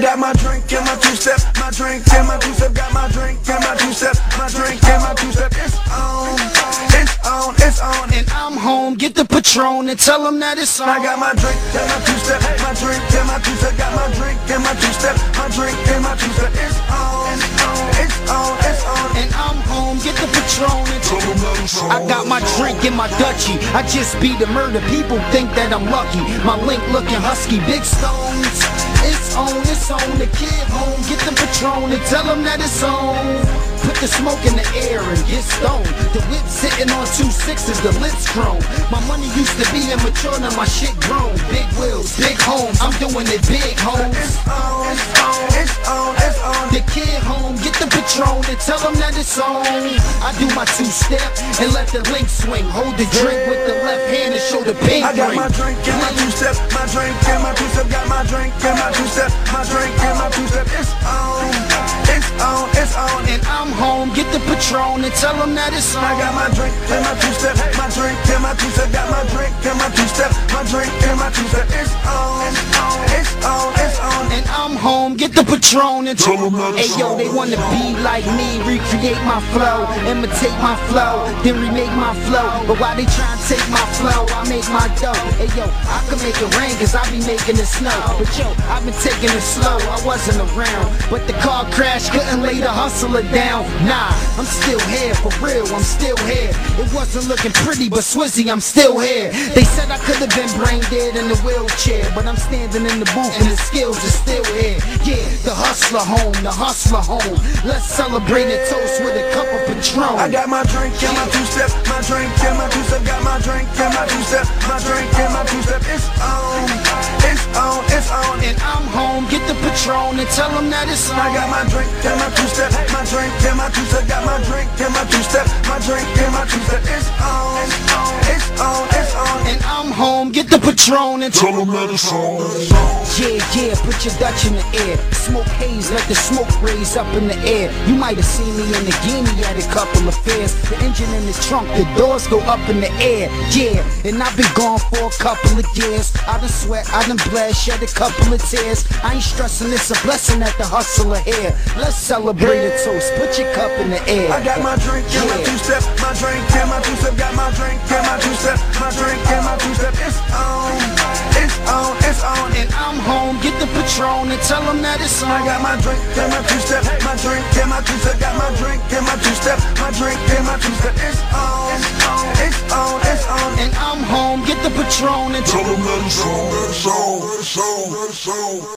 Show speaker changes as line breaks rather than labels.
got my drink and my two step, my drink and my two step, got my drink and my two step, my drink and my two step. It's on, it's on, it's on, and I'm home. Get the Patron and tell them that it's on. I got my drink and my two step, my drink and my two step, got my drink and my two step, my drink and my two step. It's on, it's on, it's on, and I'm home. Get the Patron and tell them that it's on.
I got my drink in my Dutchie. I just beat the murder. People think that I'm lucky. My link looking husky. Big stones. It's on, it's on. The kid home. Get the Patron and tell them that it's on. Put the smoke in the air and get stoned. The whip sitting on two sixes, the lips grown. My money used to be immature, now my shit grown. Big wheels, big homes. I'm doing it big, homes.
It's on, it's on, it's on, it's on.
The kid home, Patron and tell them that it's on. I do my two step and let the link swing. Hold the drink with the left hand and show the pink
I got my drink and my two step, my drink and my two step, got my drink and my two step, my drink and my two step. It's on, it's on, it's on, and
And I'm home, get the Patron and tell them that it's on.
I got my drink and my two step, my drink and my two step, got my drink and my two step, my drink and my two step. It's on, it's on, it's on.
And I'm home, get the Patron and
Tell 'em that
Hey yo, they wanna be like me, recreate my flow, imitate my flow, then remake my flow. But why they try to take my flow, I make my dough. Hey yo, I can make it rain cause I be making it snow. But yo, I've been taking it slow, I wasn't around. But the car crash couldn't lay the hustler down. Nah, I'm still here, for real, I'm still here. It wasn't looking pretty, but Swizzy, I'm still here. They said I could have been brain dead in the wheelchair, but I'm standing in the booth and the skills are still here. Yeah, the hustler home, the hustler home. Let's celebrate a toast with a cup of Patron.
I got my drink and my two step, my drink and my two step, got my drink and my two step, my drink and my two step. It's on,
Patron and tell them that it's on.
I got my drink and my two step, my drink and my two step, got my drink and my two step, my drink and my two step. It's on, it's on, it's on,
And I'm home, get the Patron and
Tell 'em that it's on.
Yeah, yeah, put your Dutch in the air. Smoke haze, let the smoke raise up in the air. You might have seen me in the guinea at a couple of fairs. The engine in the trunk, the doors go up in the air. Yeah, and I've been gone for a couple of years. I done sweat, I done bled, shed a couple of tears. I ain't stressing, it's a blessing that the hustler here. Let's celebrate a toast, put your cup in the air.
I got my drink and my two step, my drink and my two step, got my drink and my two step, my drink and my two step. It's on, it's on, it's on, and
And I'm home, get the Patron and tell them that it's on.
I got my drink and my two step, my drink and my two step, got my drink and my two step, my drink and my two step. It's on, it's on, it's on,
And I'm home, get the Patron and
Tell 'em that it's on. It's on. It's on. That it's on.